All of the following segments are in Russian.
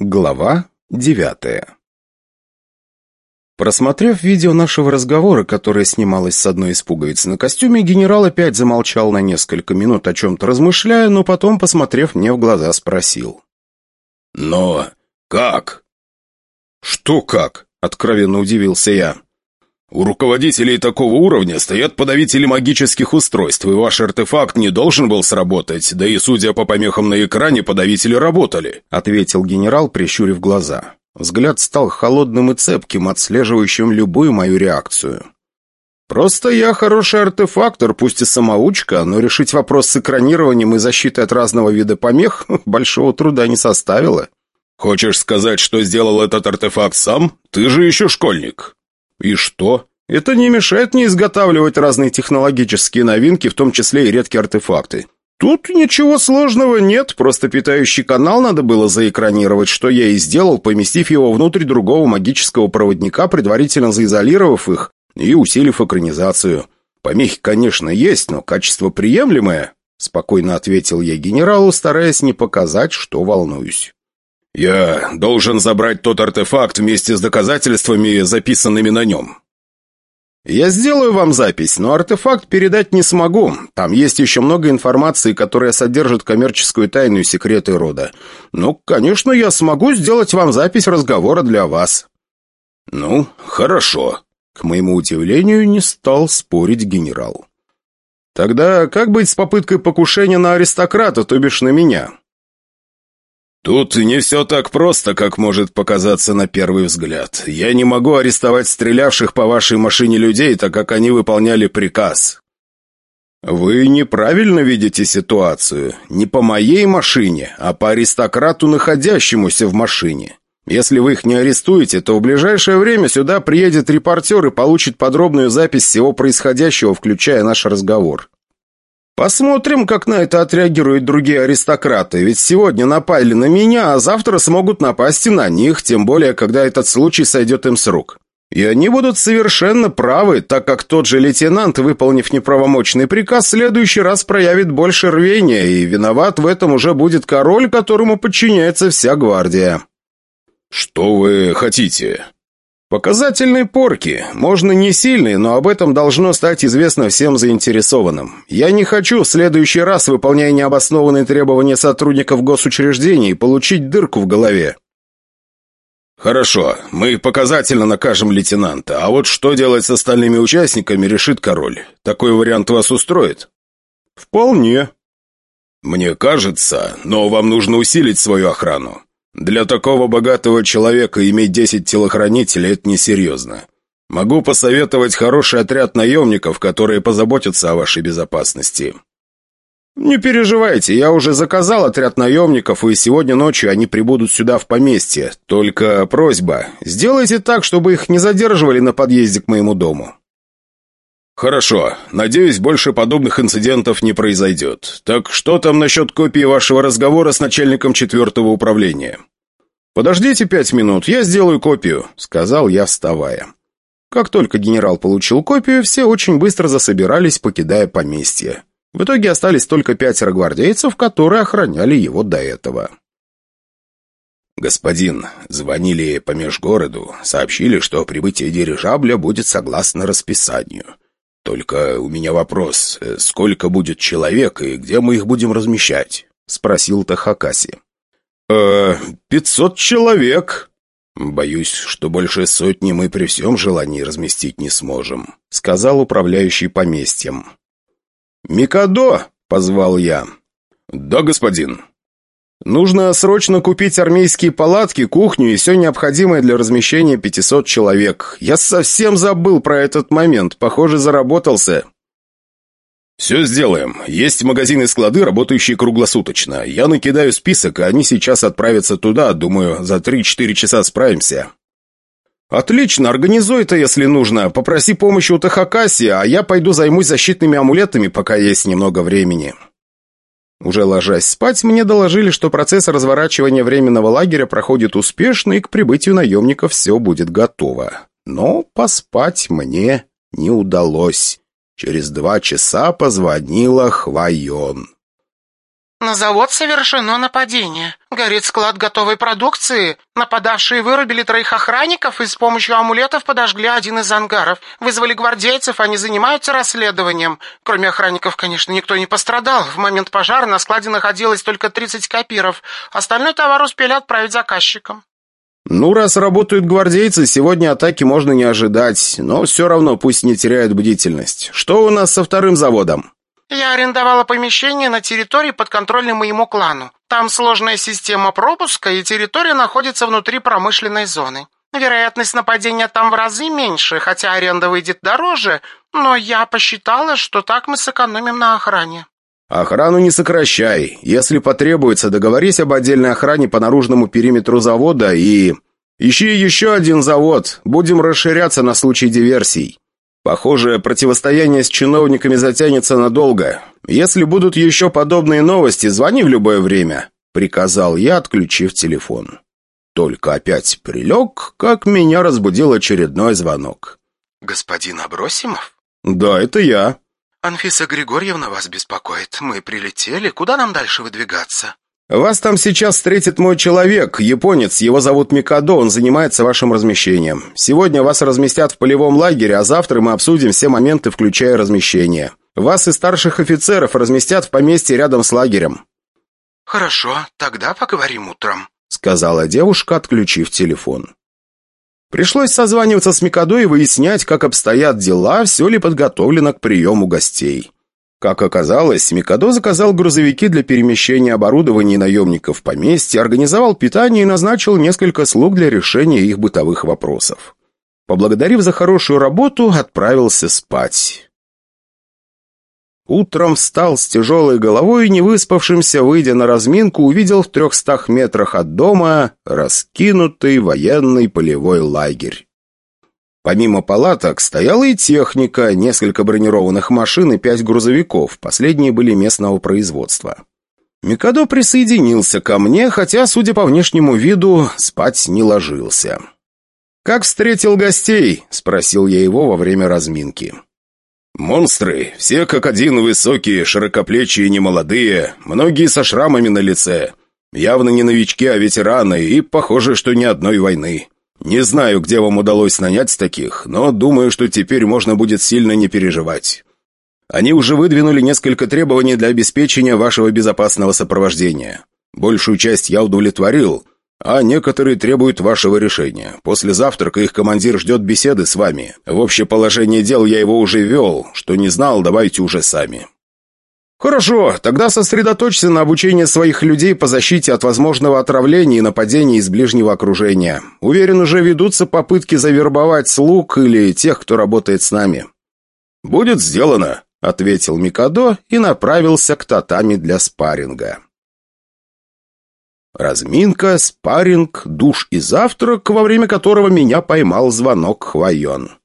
Глава девятая Просмотрев видео нашего разговора, которое снималось с одной из пуговиц на костюме, генерал опять замолчал на несколько минут о чем-то размышляя, но потом, посмотрев мне в глаза, спросил. «Но как?» «Что как?» — откровенно удивился я. «У руководителей такого уровня стоят подавители магических устройств, и ваш артефакт не должен был сработать, да и, судя по помехам на экране, подавители работали», — ответил генерал, прищурив глаза. Взгляд стал холодным и цепким, отслеживающим любую мою реакцию. «Просто я хороший артефактор, пусть и самоучка, но решить вопрос с экранированием и защитой от разного вида помех большого труда не составило». «Хочешь сказать, что сделал этот артефакт сам? Ты же еще школьник». И что? Это не мешает мне изготавливать разные технологические новинки, в том числе и редкие артефакты. Тут ничего сложного нет, просто питающий канал надо было заэкранировать, что я и сделал, поместив его внутрь другого магического проводника, предварительно заизолировав их и усилив экранизацию. Помехи, конечно, есть, но качество приемлемое, спокойно ответил я генералу, стараясь не показать, что волнуюсь. «Я должен забрать тот артефакт вместе с доказательствами, записанными на нем». «Я сделаю вам запись, но артефакт передать не смогу. Там есть еще много информации, которая содержит коммерческую тайну и секреты рода. Ну, конечно, я смогу сделать вам запись разговора для вас». «Ну, хорошо», — к моему удивлению не стал спорить генерал. «Тогда как быть с попыткой покушения на аристократа, то бишь на меня?» «Тут не все так просто, как может показаться на первый взгляд. Я не могу арестовать стрелявших по вашей машине людей, так как они выполняли приказ». «Вы неправильно видите ситуацию. Не по моей машине, а по аристократу, находящемуся в машине. Если вы их не арестуете, то в ближайшее время сюда приедет репортер и получит подробную запись всего происходящего, включая наш разговор. Посмотрим, как на это отреагируют другие аристократы, ведь сегодня напали на меня, а завтра смогут напасть и на них, тем более, когда этот случай сойдет им с рук. И они будут совершенно правы, так как тот же лейтенант, выполнив неправомочный приказ, в следующий раз проявит больше рвения, и виноват в этом уже будет король, которому подчиняется вся гвардия. «Что вы хотите?» Показательные порки. Можно не сильные, но об этом должно стать известно всем заинтересованным. Я не хочу в следующий раз, выполняя необоснованные требования сотрудников госучреждений, получить дырку в голове. «Хорошо, мы показательно накажем лейтенанта, а вот что делать с остальными участниками, решит король. Такой вариант вас устроит?» «Вполне». «Мне кажется, но вам нужно усилить свою охрану. Для такого богатого человека иметь десять телохранителей – это несерьезно. Могу посоветовать хороший отряд наемников, которые позаботятся о вашей безопасности». «Не переживайте, я уже заказал отряд наемников, и сегодня ночью они прибудут сюда в поместье. Только просьба, сделайте так, чтобы их не задерживали на подъезде к моему дому». «Хорошо. Надеюсь, больше подобных инцидентов не произойдет. Так что там насчет копии вашего разговора с начальником четвертого управления?» «Подождите пять минут, я сделаю копию», — сказал я, вставая. Как только генерал получил копию, все очень быстро засобирались, покидая поместье. В итоге остались только пятеро гвардейцев, которые охраняли его до этого. «Господин, звонили по межгороду, сообщили, что прибытие дирижабля будет согласно расписанию. «Только у меня вопрос. Э, сколько будет человек и где мы их будем размещать?» — спросил Тахакаси. «Э, пятьсот человек». «Боюсь, что больше сотни мы при всем желании разместить не сможем», — сказал управляющий поместьем. «Микадо!» — позвал я. «Да, господин». Нужно срочно купить армейские палатки, кухню и все необходимое для размещения 500 человек. Я совсем забыл про этот момент. Похоже, заработался. «Все сделаем. Есть магазины и склады, работающие круглосуточно. Я накидаю список, и они сейчас отправятся туда. Думаю, за 3-4 часа справимся». «Отлично, организуй это, если нужно. Попроси помощи у Тахакаси, а я пойду займусь защитными амулетами, пока есть немного времени». Уже ложась спать, мне доложили, что процесс разворачивания временного лагеря проходит успешно и к прибытию наемников все будет готово. Но поспать мне не удалось. Через два часа позвонила Хвайон. «На завод совершено нападение. Горит склад готовой продукции. Нападавшие вырубили троих охранников и с помощью амулетов подожгли один из ангаров. Вызвали гвардейцев, они занимаются расследованием. Кроме охранников, конечно, никто не пострадал. В момент пожара на складе находилось только 30 копиров. Остальной товар успели отправить заказчикам. «Ну, раз работают гвардейцы, сегодня атаки можно не ожидать, но все равно пусть не теряют бдительность. Что у нас со вторым заводом?» Я арендовала помещение на территории, подконтрольной моему клану. Там сложная система пропуска, и территория находится внутри промышленной зоны. Вероятность нападения там в разы меньше, хотя аренда выйдет дороже, но я посчитала, что так мы сэкономим на охране. Охрану не сокращай. Если потребуется, договорись об отдельной охране по наружному периметру завода и... Ищи еще один завод. Будем расширяться на случай диверсий. Похоже, противостояние с чиновниками затянется надолго. Если будут еще подобные новости, звони в любое время», — приказал я, отключив телефон. Только опять прилег, как меня разбудил очередной звонок. «Господин Абросимов?» «Да, это я». «Анфиса Григорьевна вас беспокоит. Мы прилетели. Куда нам дальше выдвигаться?» «Вас там сейчас встретит мой человек, японец, его зовут Микадо, он занимается вашим размещением. Сегодня вас разместят в полевом лагере, а завтра мы обсудим все моменты, включая размещение. Вас и старших офицеров разместят в поместье рядом с лагерем». «Хорошо, тогда поговорим утром», — сказала девушка, отключив телефон. Пришлось созваниваться с Микадо и выяснять, как обстоят дела, все ли подготовлено к приему гостей. Как оказалось, Микадо заказал грузовики для перемещения оборудования и наемников в поместье, организовал питание и назначил несколько слуг для решения их бытовых вопросов. Поблагодарив за хорошую работу, отправился спать. Утром встал с тяжелой головой и, не выспавшимся, выйдя на разминку, увидел в трехстах метрах от дома раскинутый военный полевой лагерь. Помимо палаток стояла и техника, несколько бронированных машин и пять грузовиков, последние были местного производства. Микадо присоединился ко мне, хотя, судя по внешнему виду, спать не ложился. «Как встретил гостей?» – спросил я его во время разминки. «Монстры, все как один высокие, широкоплечие немолодые, многие со шрамами на лице. Явно не новички, а ветераны, и похоже, что ни одной войны. Не знаю, где вам удалось нанять таких, но думаю, что теперь можно будет сильно не переживать. Они уже выдвинули несколько требований для обеспечения вашего безопасного сопровождения. Большую часть я удовлетворил, а некоторые требуют вашего решения. После завтрака их командир ждет беседы с вами. В общее положение дел я его уже вел. Что не знал, давайте уже сами. «Хорошо, тогда сосредоточься на обучении своих людей по защите от возможного отравления и нападений из ближнего окружения. Уверен, уже ведутся попытки завербовать слуг или тех, кто работает с нами». «Будет сделано», — ответил Микадо и направился к татами для спарринга. Разминка, спарринг, душ и завтрак, во время которого меня поймал звонок Хвоен.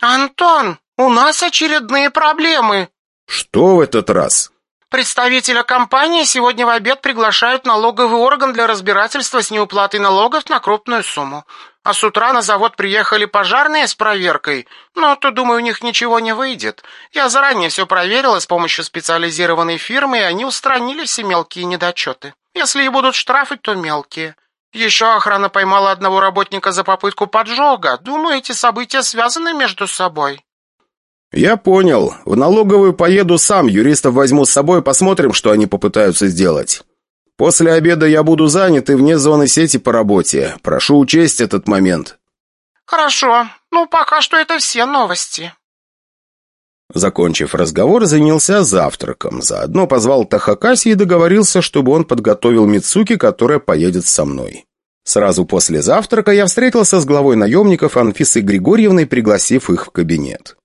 «Антон, у нас очередные проблемы», «Что в этот раз?» Представителя компании сегодня в обед приглашают налоговый орган для разбирательства с неуплатой налогов на крупную сумму. А с утра на завод приехали пожарные с проверкой. Но то, думаю, у них ничего не выйдет. Я заранее все проверила с помощью специализированной фирмы, и они устранили все мелкие недочеты. Если и будут штрафы, то мелкие. Еще охрана поймала одного работника за попытку поджога. Думаю, эти события связаны между собой. «Я понял. В налоговую поеду сам, юристов возьму с собой, посмотрим, что они попытаются сделать. После обеда я буду занят и вне зоны сети по работе. Прошу учесть этот момент». «Хорошо. Ну, пока что это все новости». Закончив разговор, занялся завтраком. Заодно позвал Тахакаси и договорился, чтобы он подготовил Мицуки, которая поедет со мной. Сразу после завтрака я встретился с главой наемников Анфисой Григорьевной, пригласив их в кабинет.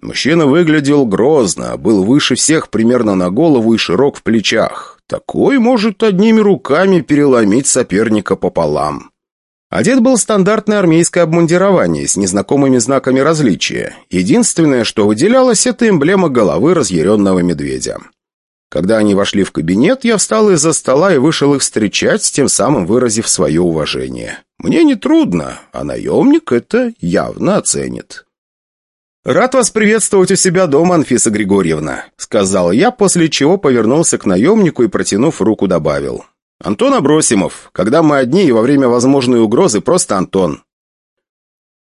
Мужчина выглядел грозно, был выше всех примерно на голову и широк в плечах. Такой может одними руками переломить соперника пополам. Одет был стандартное армейское обмундирование с незнакомыми знаками различия. Единственное, что выделялось, это эмблема головы разъяренного медведя. Когда они вошли в кабинет, я встал из-за стола и вышел их встречать, тем самым выразив свое уважение. Мне не трудно, а наемник это явно оценит. «Рад вас приветствовать у себя дома, Анфиса Григорьевна», — сказал я, после чего повернулся к наемнику и, протянув руку, добавил. Антон Абросимов. Когда мы одни и во время возможной угрозы, просто Антон».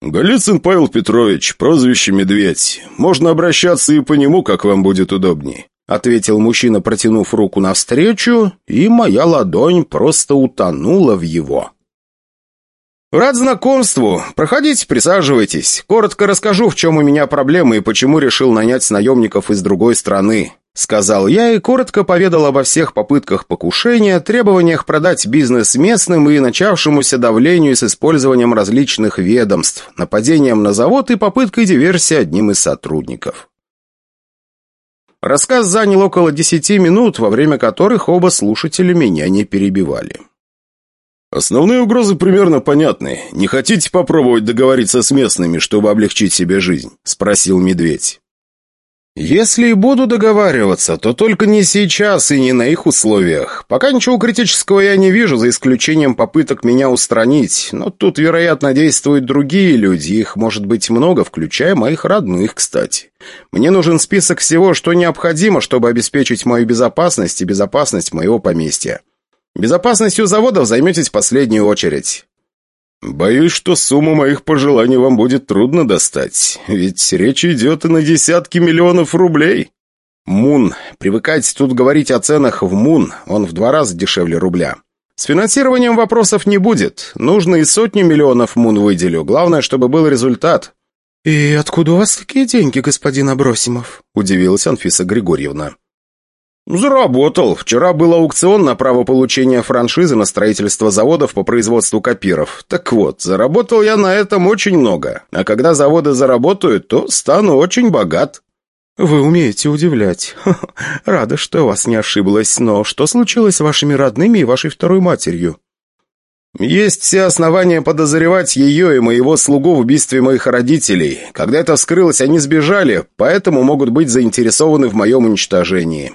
«Голицын Павел Петрович, прозвище Медведь. Можно обращаться и по нему, как вам будет удобней», ответил мужчина, протянув руку навстречу, и моя ладонь просто утонула в его. «Рад знакомству. Проходите, присаживайтесь. Коротко расскажу, в чем у меня проблемы и почему решил нанять наемников из другой страны. Сказал я и коротко поведал обо всех попытках покушения, требованиях продать бизнес местным и начавшемуся давлению с использованием различных ведомств, нападением на завод и попыткой диверсии одним из сотрудников. Рассказ занял около десяти минут, во время которых оба слушателя меня не перебивали. «Основные угрозы примерно понятны. Не хотите попробовать договориться с местными, чтобы облегчить себе жизнь?» – спросил Медведь. «Если и буду договариваться, то только не сейчас и не на их условиях. Пока ничего критического я не вижу, за исключением попыток меня устранить. Но тут, вероятно, действуют другие люди, их может быть много, включая моих родных, кстати. Мне нужен список всего, что необходимо, чтобы обеспечить мою безопасность и безопасность моего поместья. Безопасностью заводов займетесь в последнюю очередь». «Боюсь, что сумму моих пожеланий вам будет трудно достать, ведь речь идет и на десятки миллионов рублей». «Мун. Привыкайте тут говорить о ценах в Мун, он в два раза дешевле рубля. С финансированием вопросов не будет. Нужно и сотни миллионов Мун выделю, главное, чтобы был результат». «И откуда у вас такие деньги, господин Абросимов?» – удивилась Анфиса Григорьевна. «Заработал. Вчера был аукцион на право получения франшизы на строительство заводов по производству копиров. Так вот, заработал я на этом очень много. А когда заводы заработают, то стану очень богат». «Вы умеете удивлять. Рада, что я вас не ошиблась. Но что случилось с вашими родными и вашей второй матерью?» «Есть все основания подозревать ее и моего слугу в убийстве моих родителей. Когда это вскрылось, они сбежали, поэтому могут быть заинтересованы в моем уничтожении».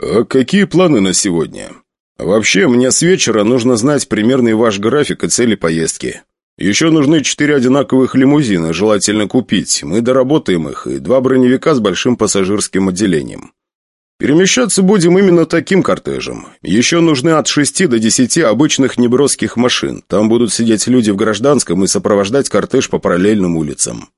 «А какие планы на сегодня? Вообще, мне с вечера нужно знать примерный ваш график и цели поездки. Еще нужны четыре одинаковых лимузина, желательно купить. Мы доработаем их, и два броневика с большим пассажирским отделением. Перемещаться будем именно таким кортежем. Еще нужны от шести до десяти обычных неброских машин. Там будут сидеть люди в гражданском и сопровождать кортеж по параллельным улицам.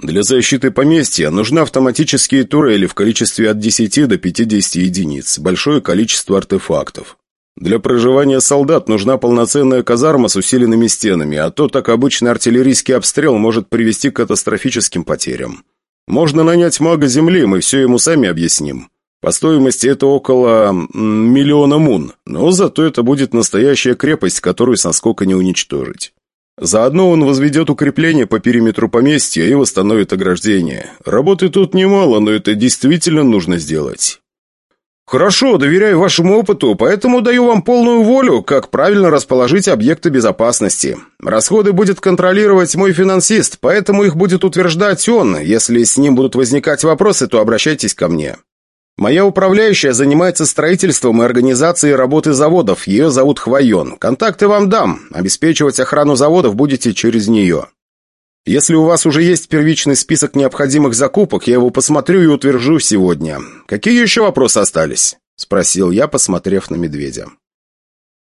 Для защиты поместья нужны автоматические турели в количестве от 10 до 50 единиц, большое количество артефактов. Для проживания солдат нужна полноценная казарма с усиленными стенами, а то так обычный артиллерийский обстрел может привести к катастрофическим потерям. Можно нанять мага земли, мы все ему сами объясним. По стоимости это около миллиона мун, но зато это будет настоящая крепость, которую со сколько не уничтожить. Заодно он возведет укрепление по периметру поместья и восстановит ограждение. Работы тут немало, но это действительно нужно сделать. «Хорошо, доверяю вашему опыту, поэтому даю вам полную волю, как правильно расположить объекты безопасности. Расходы будет контролировать мой финансист, поэтому их будет утверждать он. Если с ним будут возникать вопросы, то обращайтесь ко мне». Моя управляющая занимается строительством и организацией работы заводов. Ее зовут Хвоен. Контакты вам дам. Обеспечивать охрану заводов будете через нее. Если у вас уже есть первичный список необходимых закупок, я его посмотрю и утвержу сегодня. Какие еще вопросы остались?» Спросил я, посмотрев на медведя.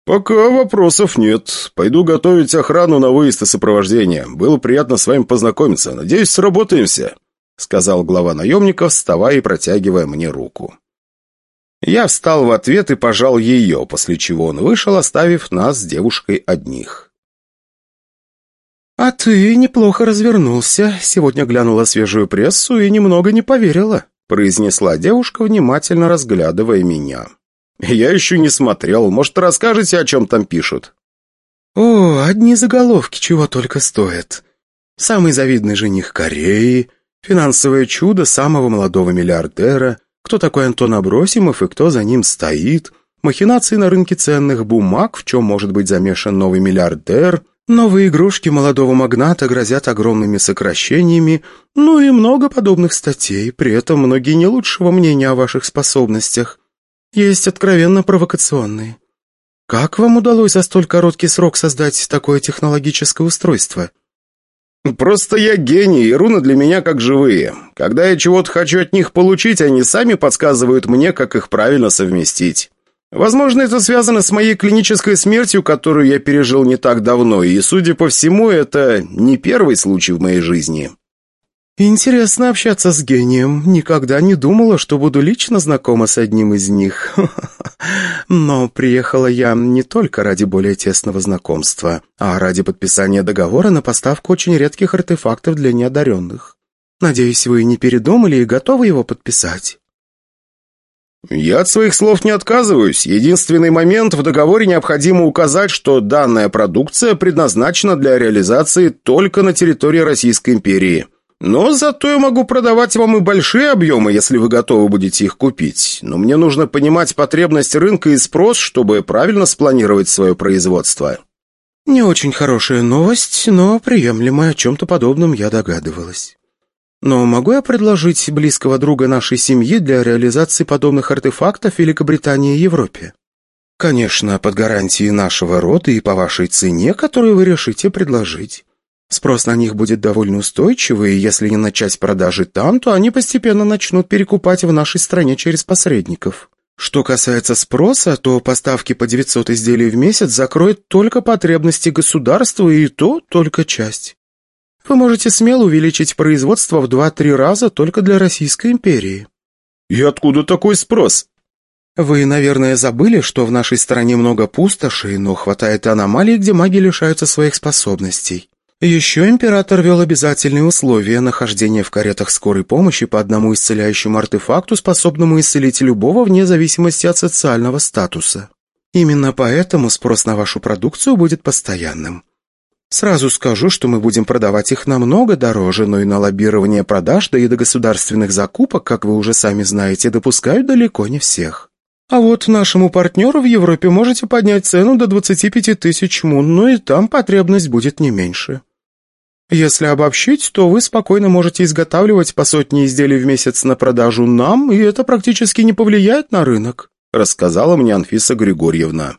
«Пока вопросов нет. Пойду готовить охрану на выезд и сопровождение. Было приятно с вами познакомиться. Надеюсь, сработаемся». — сказал глава наемников, вставая и протягивая мне руку. Я встал в ответ и пожал ее, после чего он вышел, оставив нас с девушкой одних. «А ты неплохо развернулся. Сегодня глянула свежую прессу и немного не поверила», произнесла девушка, внимательно разглядывая меня. «Я еще не смотрел. Может, расскажете, о чем там пишут?» «О, одни заголовки чего только стоят. Самый завидный жених Кореи, Финансовое чудо самого молодого миллиардера, кто такой Антон Абросимов и кто за ним стоит, махинации на рынке ценных бумаг, в чем может быть замешан новый миллиардер, новые игрушки молодого магната грозят огромными сокращениями, ну и много подобных статей, при этом многие не лучшего мнения о ваших способностях. Есть откровенно провокационные. Как вам удалось за столь короткий срок создать такое технологическое устройство? «Просто я гений, и руны для меня как живые. Когда я чего-то хочу от них получить, они сами подсказывают мне, как их правильно совместить. Возможно, это связано с моей клинической смертью, которую я пережил не так давно, и, судя по всему, это не первый случай в моей жизни. Интересно общаться с гением. Никогда не думала, что буду лично знакома с одним из них. Но приехала я не только ради более тесного знакомства, а ради подписания договора на поставку очень редких артефактов для неодаренных. Надеюсь, вы не передумали и готовы его подписать. «Я от своих слов не отказываюсь. Единственный момент в договоре необходимо указать, что данная продукция предназначена для реализации только на территории Российской империи. Но зато я могу продавать вам и большие объемы, если вы готовы будете их купить. Но мне нужно понимать потребность рынка и спрос, чтобы правильно спланировать свое производство». «Не очень хорошая новость, но приемлемая. О чем-то подобном я догадывалась». Но могу я предложить близкого друга нашей семьи для реализации подобных артефактов Великобритании и Европе? Конечно, под гарантией нашего рода и по вашей цене, которую вы решите предложить. Спрос на них будет довольно устойчивый, и если не начать продажи там, то они постепенно начнут перекупать в нашей стране через посредников. Что касается спроса, то поставки по 900 изделий в месяц закроют только потребности государства, и то только часть. Вы можете смело увеличить производство в 2-3 раза только для Российской империи. И откуда такой спрос? Вы, наверное, забыли, что в нашей стране много пустошей, но хватает аномалий, где маги лишаются своих способностей. Еще император вел обязательные условия нахождения в каретах скорой помощи по одному исцеляющему артефакту, способному исцелить любого вне зависимости от социального статуса. Именно поэтому спрос на вашу продукцию будет постоянным. Сразу скажу, что мы будем продавать их намного дороже, но и на лоббирование продаж, да и до государственных закупок, как вы уже сами знаете, допускают далеко не всех. А вот нашему партнеру в Европе можете поднять цену до 25 тысяч мун, но и там потребность будет не меньше. Если обобщить, то вы спокойно можете изготавливать по сотне изделий в месяц на продажу нам, и это практически не повлияет на рынок», рассказала мне Анфиса Григорьевна.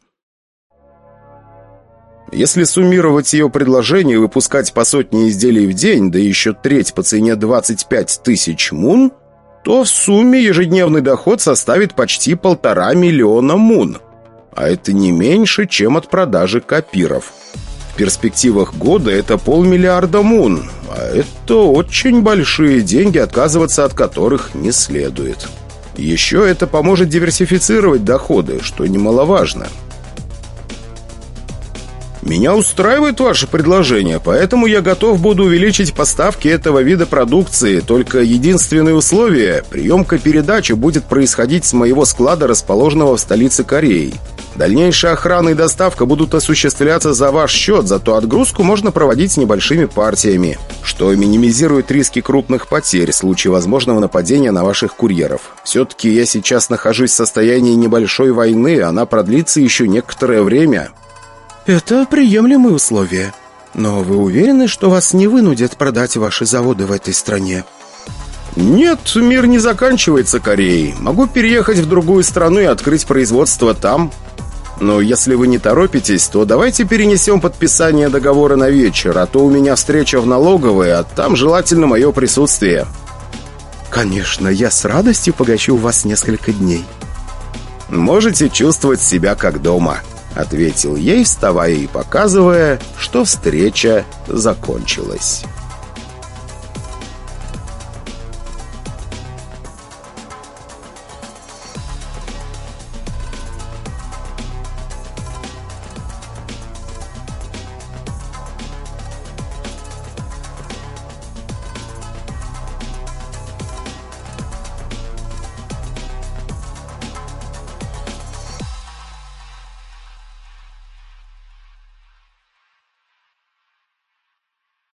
Если суммировать ее предложение выпускать по сотне изделий в день, да еще треть по цене 25 тысяч мун, то в сумме ежедневный доход составит почти полтора миллиона мун. А это не меньше, чем от продажи копиров. В перспективах года это полмиллиарда мун, а это очень большие деньги, отказываться от которых не следует. Еще это поможет диверсифицировать доходы, что немаловажно – меня устраивает ваше предложение, поэтому я готов буду увеличить поставки этого вида продукции. Только единственное условие – приемка передачи будет происходить с моего склада, расположенного в столице Кореи. Дальнейшая охрана и доставка будут осуществляться за ваш счет, зато отгрузку можно проводить небольшими партиями, что минимизирует риски крупных потерь в случае возможного нападения на ваших курьеров. Все-таки я сейчас нахожусь в состоянии небольшой войны, она продлится еще некоторое время». «Это приемлемые условия. Но вы уверены, что вас не вынудят продать ваши заводы в этой стране?» «Нет, мир не заканчивается Кореей. Могу переехать в другую страну и открыть производство там. Но если вы не торопитесь, то давайте перенесем подписание договора на вечер, а то у меня встреча в налоговой, а там желательно мое присутствие». «Конечно, я с радостью погощу вас несколько дней». «Можете чувствовать себя как дома». Ответил ей, вставая и показывая, что встреча закончилась.